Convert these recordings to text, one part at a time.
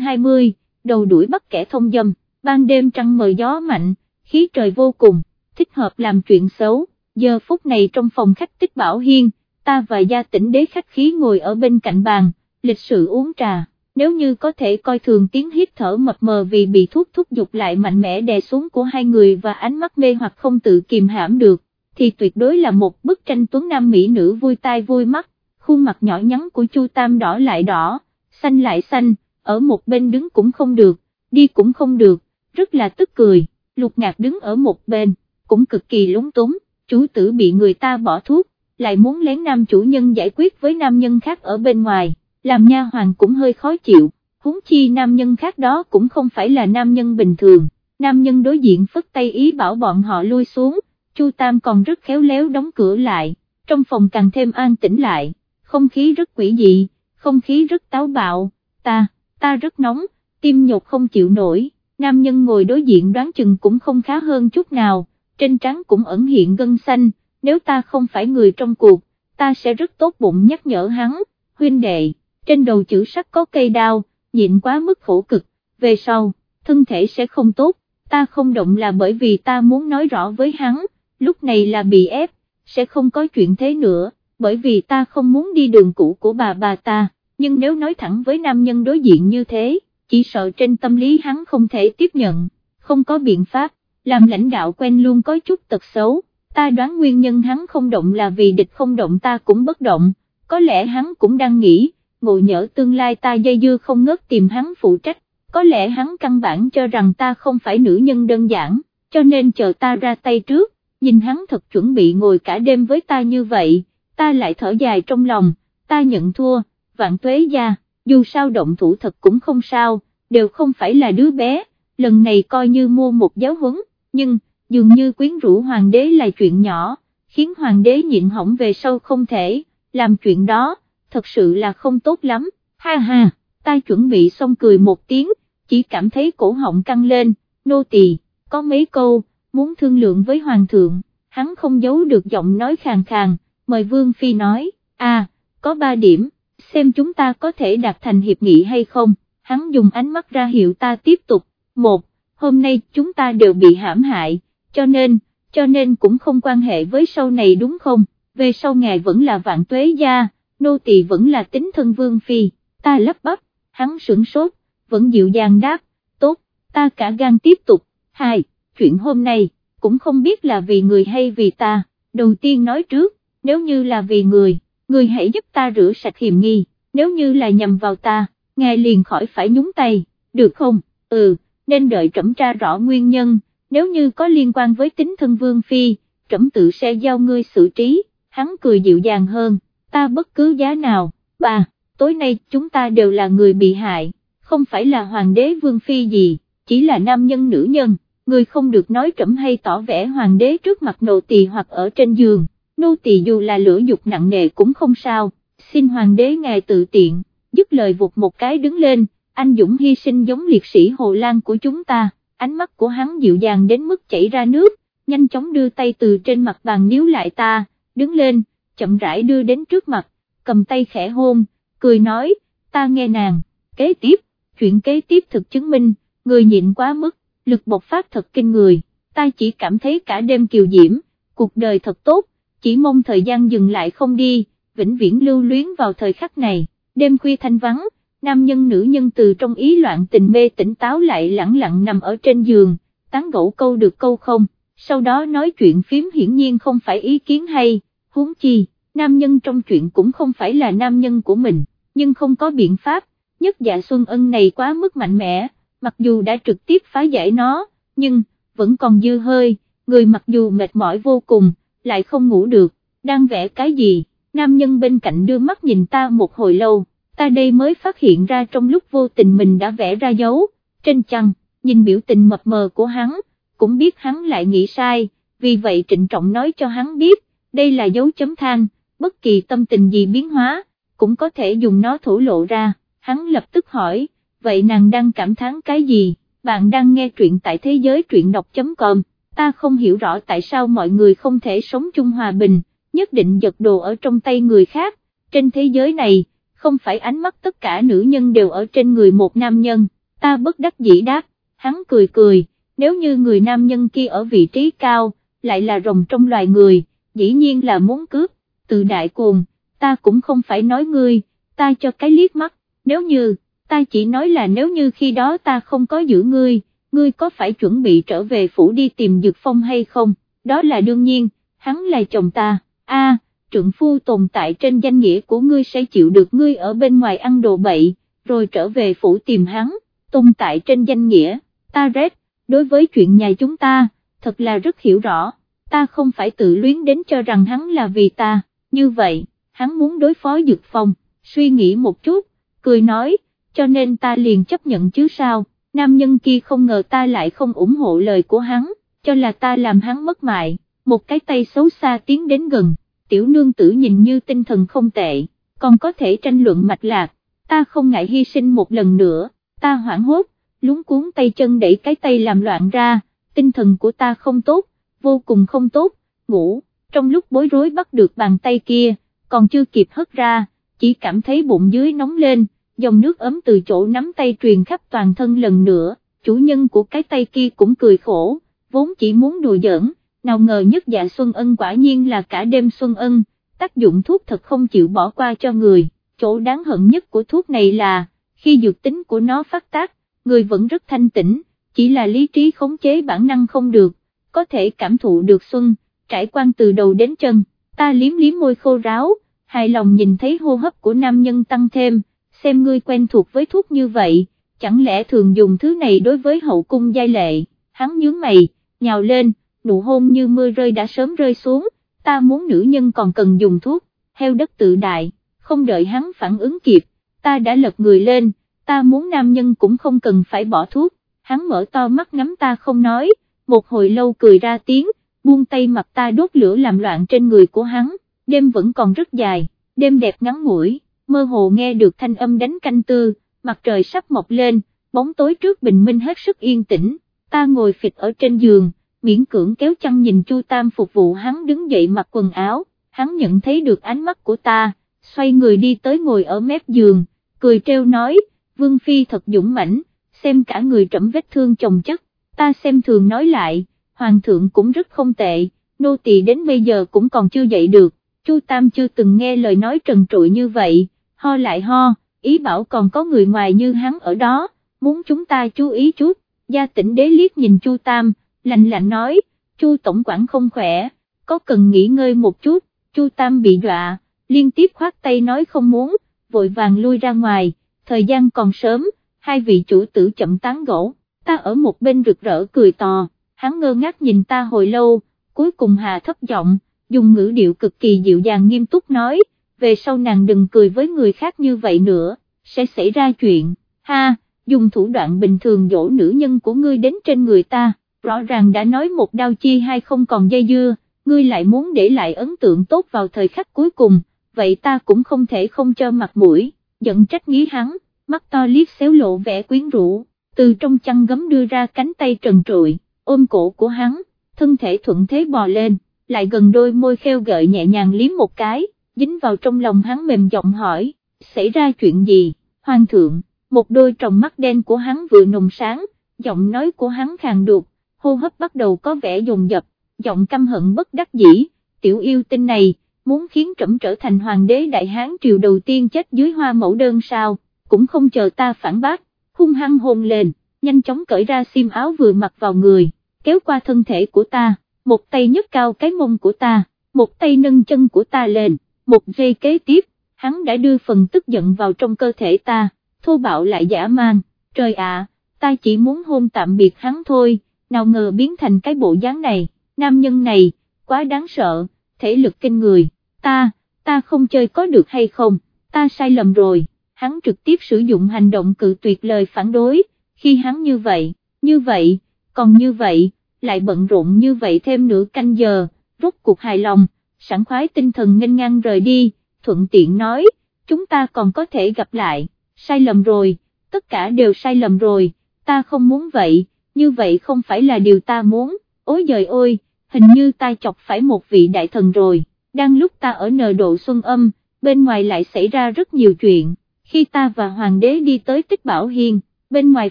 20, đầu đuổi bắt kẻ thông dâm, ban đêm trăng mờ gió mạnh, khí trời vô cùng, thích hợp làm chuyện xấu, giờ phút này trong phòng khách tích bảo hiên, ta và gia tỉnh đế khách khí ngồi ở bên cạnh bàn, lịch sự uống trà, nếu như có thể coi thường tiếng hít thở mập mờ vì bị thuốc thúc giục lại mạnh mẽ đè xuống của hai người và ánh mắt mê hoặc không tự kìm hãm được, thì tuyệt đối là một bức tranh tuấn nam mỹ nữ vui tai vui mắt, khuôn mặt nhỏ nhắn của Chu Tam đỏ lại đỏ, xanh lại xanh, ở một bên đứng cũng không được, đi cũng không được, rất là tức cười, lục ngạc đứng ở một bên, cũng cực kỳ lúng túng, chủ tử bị người ta bỏ thuốc, lại muốn lén nam chủ nhân giải quyết với nam nhân khác ở bên ngoài, làm nha hoàng cũng hơi khó chịu, huống chi nam nhân khác đó cũng không phải là nam nhân bình thường, nam nhân đối diện phất tay ý bảo bọn họ lui xuống, Chu Tam còn rất khéo léo đóng cửa lại, trong phòng càng thêm an tĩnh lại, không khí rất quỷ dị, không khí rất táo bạo, ta, ta rất nóng, tim nhột không chịu nổi, nam nhân ngồi đối diện đoán chừng cũng không khá hơn chút nào, trên trán cũng ẩn hiện gân xanh, nếu ta không phải người trong cuộc, ta sẽ rất tốt bụng nhắc nhở hắn, huynh đệ, trên đầu chữ sắt có cây đao, nhịn quá mức khổ cực, về sau, thân thể sẽ không tốt, ta không động là bởi vì ta muốn nói rõ với hắn, lúc này là bị ép, sẽ không có chuyện thế nữa, bởi vì ta không muốn đi đường cũ của bà bà ta, nhưng nếu nói thẳng với nam nhân đối diện như thế, chỉ sợ trên tâm lý hắn không thể tiếp nhận, không có biện pháp, làm lãnh đạo quen luôn có chút tật xấu, ta đoán nguyên nhân hắn không động là vì địch không động ta cũng bất động, có lẽ hắn cũng đang nghĩ, ngộ nhỡ tương lai ta dây dưa không ngớt tìm hắn phụ trách, có lẽ hắn căn bản cho rằng ta không phải nữ nhân đơn giản, cho nên chờ ta ra tay trước, nhìn hắn thật chuẩn bị ngồi cả đêm với ta như vậy, ta lại thở dài trong lòng, ta nhận thua, vạn tuế gia, dù sao động thủ thật cũng không sao, đều không phải là đứa bé, lần này coi như mua một giáo huấn, nhưng, dường như quyến rũ hoàng đế là chuyện nhỏ, khiến hoàng đế nhịn hỏng về sau không thể, làm chuyện đó, thật sự là không tốt lắm, ha ha, ta chuẩn bị xong cười một tiếng, chỉ cảm thấy cổ họng căng lên, nô tỳ, có mấy câu, muốn thương lượng với hoàng thượng, hắn không giấu được giọng nói khàn khàn, mời vương phi nói, à, có ba điểm, xem chúng ta có thể đạt thành hiệp nghị hay không, hắn dùng ánh mắt ra hiệu ta tiếp tục, một, hôm nay chúng ta đều bị hãm hại, cho nên, cho nên cũng không quan hệ với sau này đúng không, về sau ngài vẫn là vạn tuế gia, nô tỳ vẫn là tính thân vương phi, ta lắp bắp, hắn sửng sốt, vẫn dịu dàng đáp, tốt, ta cả gan tiếp tục, hai, chuyện hôm nay, cũng không biết là vì người hay vì ta, đầu tiên nói trước, nếu như là vì người, người hãy giúp ta rửa sạch hiểm nghi, nếu như là nhầm vào ta, ngài liền khỏi phải nhúng tay, được không, ừ, nên đợi trẫm tra rõ nguyên nhân, nếu như có liên quan với tính thân vương phi, trẫm tự sẽ giao ngươi xử trí, hắn cười dịu dàng hơn, ta bất cứ giá nào, bà. tối nay chúng ta đều là người bị hại, không phải là hoàng đế vương phi gì, chỉ là nam nhân nữ nhân, người không được nói trẫm hay tỏ vẻ hoàng đế trước mặt nộ tỳ hoặc ở trên giường, nô tỳ dù là lửa dục nặng nề cũng không sao, xin hoàng đế ngài tự tiện, dứt lời vụt một cái đứng lên, anh Dũng hy sinh giống liệt sĩ Hồ Lan của chúng ta, ánh mắt của hắn dịu dàng đến mức chảy ra nước, nhanh chóng đưa tay từ trên mặt bàn níu lại ta, đứng lên, chậm rãi đưa đến trước mặt, cầm tay khẽ hôn, cười nói, ta nghe nàng, kế tiếp, chuyện kế tiếp thực chứng minh, người nhịn quá mức, lực bộc phát thật kinh người, ta chỉ cảm thấy cả đêm kiều diễm, cuộc đời thật tốt, chỉ mong thời gian dừng lại không đi, vĩnh viễn lưu luyến vào thời khắc này, đêm khuya thanh vắng, nam nhân nữ nhân từ trong ý loạn tình mê tỉnh táo lại lẳng lặng nằm ở trên giường, tán gẫu câu được câu không, sau đó nói chuyện phím hiển nhiên không phải ý kiến hay, huống chi, nam nhân trong chuyện cũng không phải là nam nhân của mình, nhưng không có biện pháp, nhất dạ Xuân Ân này quá mức mạnh mẽ, mặc dù đã trực tiếp phá giải nó, nhưng, vẫn còn dư hơi, người mặc dù mệt mỏi vô cùng, lại không ngủ được, đang vẽ cái gì, nam nhân bên cạnh đưa mắt nhìn ta một hồi lâu, ta đây mới phát hiện ra trong lúc vô tình mình đã vẽ ra dấu, trên chăn, nhìn biểu tình mập mờ của hắn, cũng biết hắn lại nghĩ sai, vì vậy trịnh trọng nói cho hắn biết, đây là dấu chấm than, bất kỳ tâm tình gì biến hóa, cũng có thể dùng nó thổ lộ ra, hắn lập tức hỏi, vậy nàng đang cảm thán cái gì, bạn đang nghe truyện tại thế giới truyện đọc.com, ta không hiểu rõ tại sao mọi người không thể sống chung hòa bình, nhất định giật đồ ở trong tay người khác, trên thế giới này, không phải ánh mắt tất cả nữ nhân đều ở trên người một nam nhân, ta bất đắc dĩ đáp, hắn cười cười, nếu như người nam nhân kia ở vị trí cao, lại là rồng trong loài người, dĩ nhiên là muốn cướp, từ đại cuồng, ta cũng không phải nói ngươi, ta cho cái liếc mắt, nếu như, ta chỉ nói là nếu như khi đó ta không có giữ ngươi, ngươi có phải chuẩn bị trở về phủ đi tìm Dược Phong hay không, đó là đương nhiên, hắn là chồng ta, a trượng phu tồn tại trên danh nghĩa của ngươi sẽ chịu được ngươi ở bên ngoài ăn đồ bậy, rồi trở về phủ tìm hắn, tồn tại trên danh nghĩa, ta rét, đối với chuyện nhà chúng ta, thật là rất hiểu rõ, ta không phải tự luyến đến cho rằng hắn là vì ta, như vậy, hắn muốn đối phó Dược Phong, suy nghĩ một chút, cười nói, cho nên ta liền chấp nhận chứ sao, nam nhân kia không ngờ ta lại không ủng hộ lời của hắn, cho là ta làm hắn mất mại, một cái tay xấu xa tiến đến gần, tiểu nương tử nhìn như tinh thần không tệ, còn có thể tranh luận mạch lạc, ta không ngại hy sinh một lần nữa, ta hoảng hốt, lúng cuốn tay chân đẩy cái tay làm loạn ra, tinh thần của ta không tốt, vô cùng không tốt, ngủ, trong lúc bối rối bắt được bàn tay kia, còn chưa kịp hất ra, chỉ cảm thấy bụng dưới nóng lên, dòng nước ấm từ chỗ nắm tay truyền khắp toàn thân lần nữa, chủ nhân của cái tay kia cũng cười khổ, vốn chỉ muốn đùa giỡn, nào ngờ nhất dạ Xuân Ân quả nhiên là cả đêm Xuân Ân, tác dụng thuốc thật không chịu bỏ qua cho người, chỗ đáng hận nhất của thuốc này là, khi dược tính của nó phát tác, người vẫn rất thanh tĩnh, chỉ là lý trí khống chế bản năng không được, có thể cảm thụ được Xuân, trải quan từ đầu đến chân, ta liếm liếm môi khô ráo, hài lòng nhìn thấy hô hấp của nam nhân tăng thêm, xem ngươi quen thuộc với thuốc như vậy, chẳng lẽ thường dùng thứ này đối với hậu cung giai lệ, hắn nhướng mày, nhào lên, nụ hôn như mưa rơi đã sớm rơi xuống, ta muốn nữ nhân còn cần dùng thuốc, heo đất tự đại, không đợi hắn phản ứng kịp, ta đã lật người lên, ta muốn nam nhân cũng không cần phải bỏ thuốc, hắn mở to mắt ngắm ta không nói, một hồi lâu cười ra tiếng, buông tay mặt ta đốt lửa làm loạn trên người của hắn, đêm vẫn còn rất dài, đêm đẹp ngắn ngủi, mơ hồ nghe được thanh âm đánh canh tư, mặt trời sắp mọc lên, bóng tối trước bình minh hết sức yên tĩnh, ta ngồi phịch ở trên giường, miễn cưỡng kéo chăn nhìn Chu Tam phục vụ hắn đứng dậy mặc quần áo, hắn nhận thấy được ánh mắt của ta, xoay người đi tới ngồi ở mép giường, cười treo nói, Vương Phi thật dũng mãnh, xem cả người trẫm vết thương chồng chất, ta xem thường nói lại, Hoàng thượng cũng rất không tệ, nô tỳ đến bây giờ cũng còn chưa dậy được, Chu Tam chưa từng nghe lời nói trần trụi như vậy, ho lại ho, ý bảo còn có người ngoài như hắn ở đó, muốn chúng ta chú ý chút, gia tỉnh đế liếc nhìn Chu Tam, lạnh lạnh nói, Chu tổng quản không khỏe, có cần nghỉ ngơi một chút, Chu Tam bị dọa, liên tiếp khoát tay nói không muốn, vội vàng lui ra ngoài, thời gian còn sớm, hai vị chủ tử chậm tán gỗ, ta ở một bên rực rỡ cười to, hắn ngơ ngác nhìn ta hồi lâu, cuối cùng hà thấp giọng, dùng ngữ điệu cực kỳ dịu dàng nghiêm túc nói, về sau nàng đừng cười với người khác như vậy nữa, sẽ xảy ra chuyện, ha, dùng thủ đoạn bình thường dỗ nữ nhân của ngươi đến trên người ta, rõ ràng đã nói một đao chi hay không còn dây dưa, ngươi lại muốn để lại ấn tượng tốt vào thời khắc cuối cùng, vậy ta cũng không thể không cho mặt mũi, giận trách nghĩ hắn, mắt to liếc xéo lộ vẻ quyến rũ, từ trong chăn gấm đưa ra cánh tay trần trụi, ôm cổ của hắn, thân thể thuận thế bò lên, lại gần đôi môi kheo gợi nhẹ nhàng liếm một cái, dính vào trong lòng hắn mềm giọng hỏi, xảy ra chuyện gì, hoàng thượng, một đôi tròng mắt đen của hắn vừa nồng sáng, giọng nói của hắn khàn đục hô hấp bắt đầu có vẻ dồn dập, giọng căm hận bất đắc dĩ, tiểu yêu tinh này, muốn khiến trẫm trở thành hoàng đế đại hán triều đầu tiên chết dưới hoa mẫu đơn sao, cũng không chờ ta phản bác, hung hăng hôn lên, nhanh chóng cởi ra xiêm áo vừa mặc vào người, kéo qua thân thể của ta, một tay nhấc cao cái mông của ta, một tay nâng chân của ta lên, một giây kế tiếp, hắn đã đưa phần tức giận vào trong cơ thể ta, thô bạo lại giả man, trời ạ, ta chỉ muốn hôn tạm biệt hắn thôi nào ngờ biến thành cái bộ dáng này, nam nhân này, quá đáng sợ, thể lực kinh người, ta, ta không chơi có được hay không, ta sai lầm rồi, hắn trực tiếp sử dụng hành động cự tuyệt lời phản đối, khi hắn như vậy, như vậy, còn như vậy, lại bận rộn như vậy thêm nửa canh giờ, rốt cuộc hài lòng, sẵn khoái tinh thần nghênh ngang rời đi, thuận tiện nói, chúng ta còn có thể gặp lại, sai lầm rồi, tất cả đều sai lầm rồi, ta không muốn vậy như vậy không phải là điều ta muốn, ôi giời ơi, hình như ta chọc phải một vị đại thần rồi, đang lúc ta ở nờ độ xuân âm, bên ngoài lại xảy ra rất nhiều chuyện, khi ta và hoàng đế đi tới tích bảo hiên, bên ngoài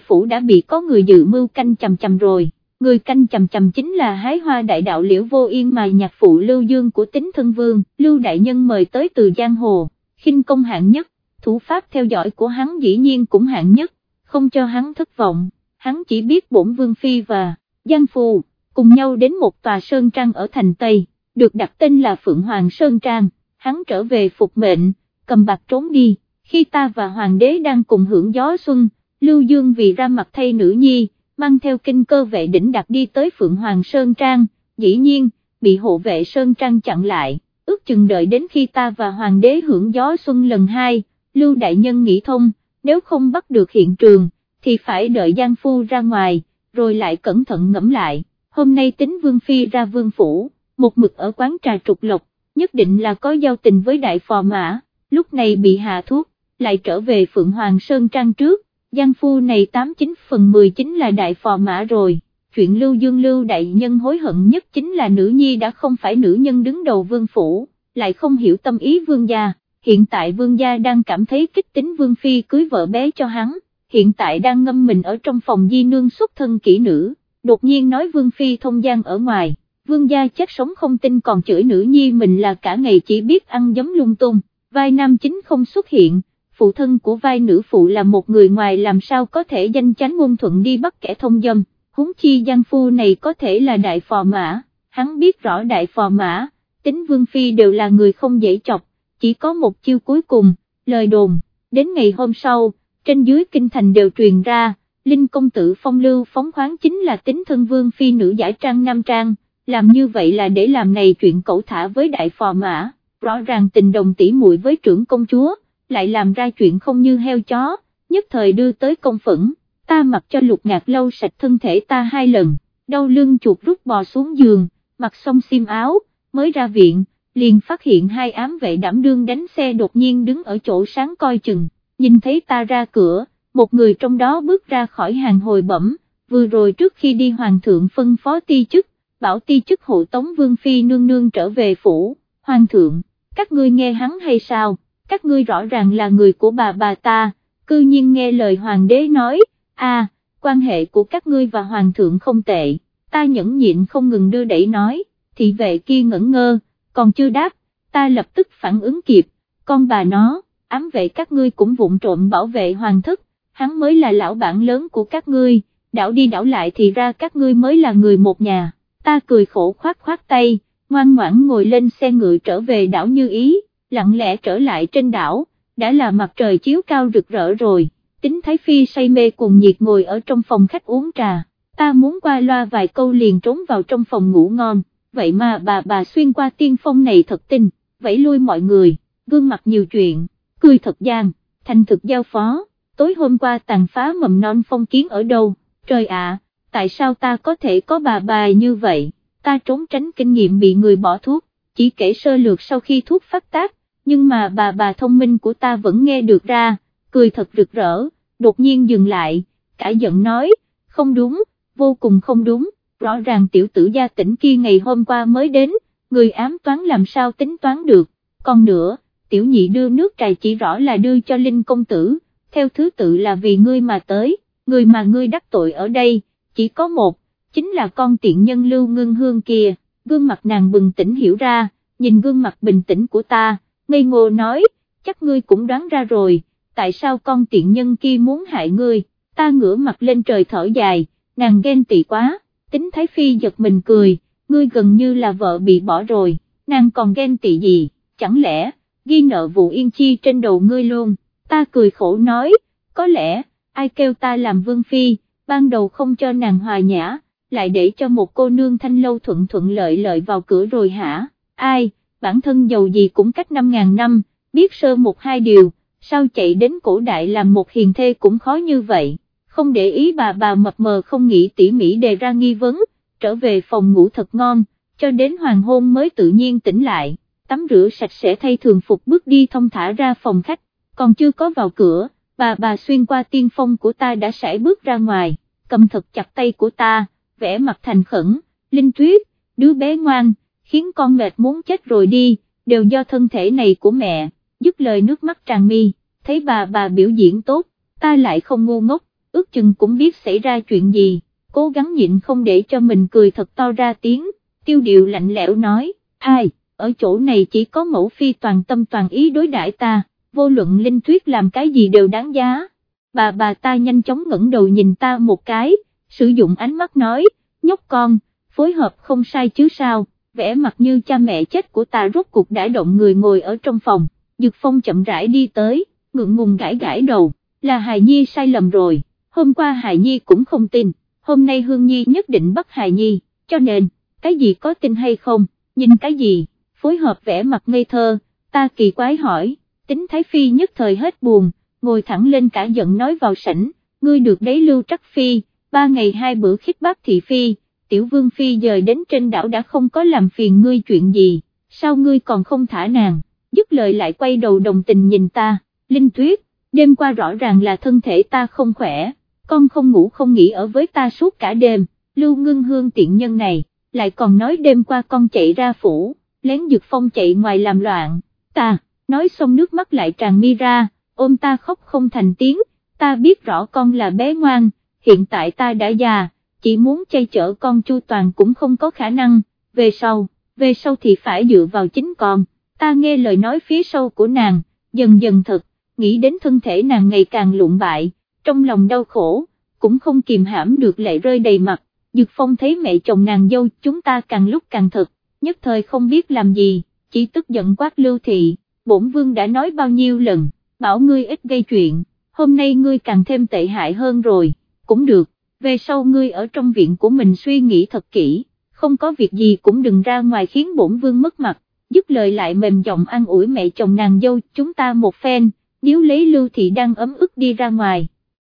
phủ đã bị có người dự mưu canh chầm chầm rồi, người canh chầm chầm chính là hái hoa đại đạo liễu vô yên mà nhạc phụ Lưu Dương của tính thân vương, Lưu Đại Nhân mời tới từ Giang Hồ, khinh công hạng nhất, thủ pháp theo dõi của hắn dĩ nhiên cũng hạng nhất, không cho hắn thất vọng, hắn chỉ biết bổn vương phi và Giang Phù, cùng nhau đến một tòa sơn trang ở thành Tây, được đặt tên là Phượng Hoàng Sơn Trang, hắn trở về phục mệnh, cầm bạc trốn đi, khi ta và Hoàng đế đang cùng hưởng gió xuân, Lưu Dương vì ra mặt thay nữ nhi, mang theo kinh cơ vệ đỉnh đặt đi tới Phượng Hoàng Sơn Trang, dĩ nhiên, bị hộ vệ Sơn Trang chặn lại, ước chừng đợi đến khi ta và Hoàng đế hưởng gió xuân lần hai, Lưu Đại Nhân nghĩ thông, nếu không bắt được hiện trường, thì phải đợi Giang Phu ra ngoài, rồi lại cẩn thận ngẫm lại, hôm nay tính Vương Phi ra Vương Phủ, một mực ở quán trà trục lộc, nhất định là có giao tình với đại phò mã, lúc này bị hạ thuốc, lại trở về Phượng Hoàng Sơn Trang trước, Giang Phu này 89 phần 10 chính là đại phò mã rồi, chuyện Lưu Dương Lưu Đại Nhân hối hận nhất chính là nữ nhi đã không phải nữ nhân đứng đầu Vương Phủ, lại không hiểu tâm ý Vương gia. Hiện tại vương gia đang cảm thấy kích tính vương phi cưới vợ bé cho hắn, hiện tại đang ngâm mình ở trong phòng di nương xuất thân kỹ nữ, đột nhiên nói vương phi thông gian ở ngoài, vương gia chết sống không tin còn chửi nữ nhi mình là cả ngày chỉ biết ăn giấm lung tung, vai nam chính không xuất hiện, phụ thân của vai nữ phụ là một người ngoài làm sao có thể danh chánh ngôn thuận đi bắt kẻ thông dâm, huống chi giang phu này có thể là đại phò mã, hắn biết rõ đại phò mã, tính vương phi đều là người không dễ chọc. Chỉ có một chiêu cuối cùng, lời đồn, đến ngày hôm sau, trên dưới kinh thành đều truyền ra, Linh công tử phong lưu phóng khoáng chính là tính thân vương phi nữ giải trang nam trang, làm như vậy là để làm này chuyện cẩu thả với đại phò mã, rõ ràng tình đồng tỷ muội với trưởng công chúa, lại làm ra chuyện không như heo chó, nhất thời đưa tới công phẫn, ta mặc cho lục ngạc lâu sạch thân thể ta hai lần, đau lưng chuột rút bò xuống giường, mặc xong xiêm áo, mới ra viện, liền phát hiện hai ám vệ đảm đương đánh xe đột nhiên đứng ở chỗ sáng coi chừng, nhìn thấy ta ra cửa, một người trong đó bước ra khỏi hàng hồi bẩm, vừa rồi trước khi đi hoàng thượng phân phó ti chức, bảo ti chức hộ tống vương phi nương nương trở về phủ, hoàng thượng, các ngươi nghe hắn hay sao, các ngươi rõ ràng là người của bà bà ta, cư nhiên nghe lời hoàng đế nói, a quan hệ của các ngươi và hoàng thượng không tệ, ta nhẫn nhịn không ngừng đưa đẩy nói, thị vệ kia ngẩn ngơ, còn chưa đáp, ta lập tức phản ứng kịp, con bà nó, ám vệ các ngươi cũng vụng trộm bảo vệ hoàng thất, hắn mới là lão bản lớn của các ngươi, đảo đi đảo lại thì ra các ngươi mới là người một nhà, ta cười khổ khoát khoát tay, ngoan ngoãn ngồi lên xe ngựa trở về đảo như ý, lặng lẽ trở lại trên đảo, đã là mặt trời chiếu cao rực rỡ rồi, tính Thái Phi say mê cùng nhiệt ngồi ở trong phòng khách uống trà, ta muốn qua loa vài câu liền trốn vào trong phòng ngủ ngon vậy mà bà bà xuyên qua tiên phong này thật tinh vẫy lui mọi người, gương mặt nhiều chuyện, cười thật gian, thành thực giao phó, tối hôm qua tàn phá mầm non phong kiến ở đâu, trời ạ, tại sao ta có thể có bà bà như vậy, ta trốn tránh kinh nghiệm bị người bỏ thuốc, chỉ kể sơ lược sau khi thuốc phát tác, nhưng mà bà bà thông minh của ta vẫn nghe được ra, cười thật rực rỡ, đột nhiên dừng lại, cả giận nói, không đúng, vô cùng không đúng rõ ràng tiểu tử gia tỉnh kia ngày hôm qua mới đến, người ám toán làm sao tính toán được, còn nữa, tiểu nhị đưa nước trà chỉ rõ là đưa cho Linh công tử, theo thứ tự là vì ngươi mà tới, người mà ngươi đắc tội ở đây, chỉ có một, chính là con tiện nhân lưu ngưng hương kia, gương mặt nàng bừng tỉnh hiểu ra, nhìn gương mặt bình tĩnh của ta, ngây ngô nói, chắc ngươi cũng đoán ra rồi, tại sao con tiện nhân kia muốn hại ngươi, ta ngửa mặt lên trời thở dài, nàng ghen tị quá. Tính Thái Phi giật mình cười, ngươi gần như là vợ bị bỏ rồi, nàng còn ghen tị gì, chẳng lẽ, ghi nợ vụ yên chi trên đầu ngươi luôn, ta cười khổ nói, có lẽ, ai kêu ta làm vương phi, ban đầu không cho nàng hòa nhã, lại để cho một cô nương thanh lâu thuận thuận lợi lợi vào cửa rồi hả, ai, bản thân giàu gì cũng cách 5.000 năm, biết sơ một hai điều, sao chạy đến cổ đại làm một hiền thê cũng khó như vậy. Không để ý bà bà mập mờ không nghĩ tỉ mỉ đề ra nghi vấn, trở về phòng ngủ thật ngon, cho đến hoàng hôn mới tự nhiên tỉnh lại, tắm rửa sạch sẽ thay thường phục bước đi thông thả ra phòng khách, còn chưa có vào cửa, bà bà xuyên qua tiên phong của ta đã sải bước ra ngoài, cầm thật chặt tay của ta, vẽ mặt thành khẩn, linh tuyết, đứa bé ngoan, khiến con mệt muốn chết rồi đi, đều do thân thể này của mẹ, dứt lời nước mắt tràn mi, thấy bà bà biểu diễn tốt, ta lại không ngu ngốc, ước chừng cũng biết xảy ra chuyện gì, cố gắng nhịn không để cho mình cười thật to ra tiếng, tiêu điệu lạnh lẽo nói, ai, ở chỗ này chỉ có mẫu phi toàn tâm toàn ý đối đãi ta, vô luận linh thuyết làm cái gì đều đáng giá, bà bà ta nhanh chóng ngẩng đầu nhìn ta một cái, sử dụng ánh mắt nói, nhóc con, phối hợp không sai chứ sao, vẻ mặt như cha mẹ chết của ta rốt cuộc đã động người ngồi ở trong phòng, Dược Phong chậm rãi đi tới, ngượng ngùng gãi gãi đầu, là Hài Nhi sai lầm rồi, hôm qua Hài Nhi cũng không tin, hôm nay Hương Nhi nhất định bắt Hài Nhi, cho nên, cái gì có tin hay không, nhìn cái gì, phối hợp vẻ mặt ngây thơ, ta kỳ quái hỏi, tính Thái Phi nhất thời hết buồn, ngồi thẳng lên cả giận nói vào sảnh, ngươi được đấy lưu trắc Phi, ba ngày hai bữa khích bác thị Phi, tiểu vương Phi dời đến trên đảo đã không có làm phiền ngươi chuyện gì, sao ngươi còn không thả nàng, dứt lời lại quay đầu đồng tình nhìn ta, Linh Tuyết, đêm qua rõ ràng là thân thể ta không khỏe, con không ngủ không nghỉ ở với ta suốt cả đêm, lưu ngưng hương tiện nhân này, lại còn nói đêm qua con chạy ra phủ, lén dược phong chạy ngoài làm loạn, ta, nói xong nước mắt lại tràn mi ra, ôm ta khóc không thành tiếng, ta biết rõ con là bé ngoan, hiện tại ta đã già, chỉ muốn chay chở con chu toàn cũng không có khả năng, về sau, về sau thì phải dựa vào chính con, ta nghe lời nói phía sau của nàng, dần dần thật, nghĩ đến thân thể nàng ngày càng lụng bại, trong lòng đau khổ, cũng không kìm hãm được lệ rơi đầy mặt, Dược Phong thấy mẹ chồng nàng dâu chúng ta càng lúc càng thật, nhất thời không biết làm gì, chỉ tức giận quát lưu thị, bổn vương đã nói bao nhiêu lần, bảo ngươi ít gây chuyện, hôm nay ngươi càng thêm tệ hại hơn rồi, cũng được, về sau ngươi ở trong viện của mình suy nghĩ thật kỹ, không có việc gì cũng đừng ra ngoài khiến bổn vương mất mặt, dứt lời lại mềm giọng an ủi mẹ chồng nàng dâu chúng ta một phen, nếu lấy lưu thị đang ấm ức đi ra ngoài.